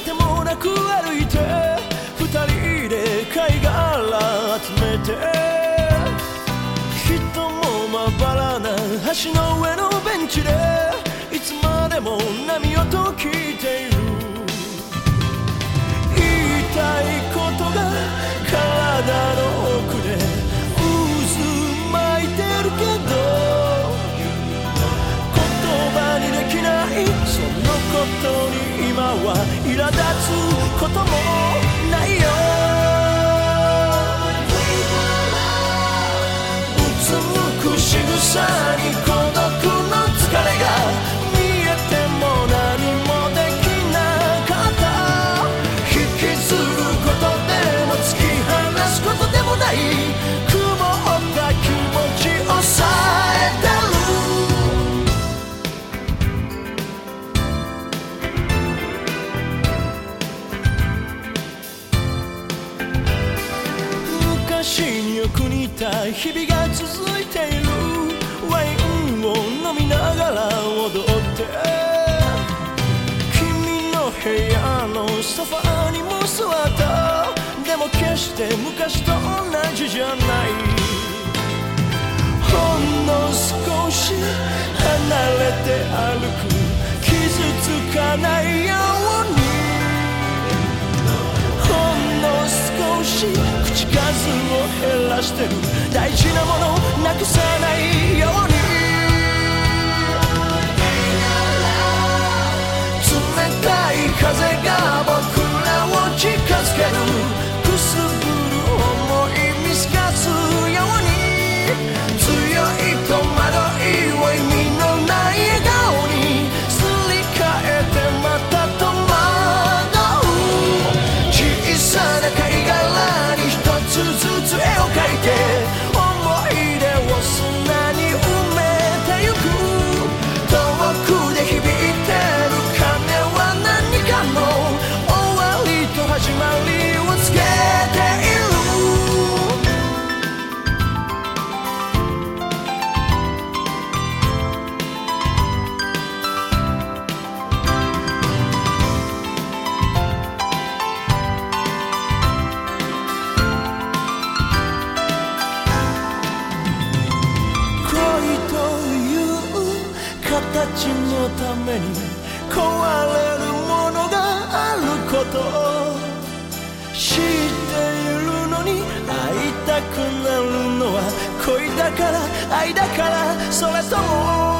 てもなく歩いて二人で貝殻集めて人もまばらな橋の上のベンチでいつまでも波音聞いている。言いたいことが体の奥で渦巻いてるけど言葉にできないそのことに今は苛立つこともないよく似た日々が続いている。ワインを飲みながら踊って。君の部屋のソファーにも座った。でも決して昔と同じじゃない。ほんの少し離れて歩く。傷つかないしてる。大事なものなくさない。たちのために壊れるものがあることを知っているのに会いたくなるのは恋だから愛だからそれとも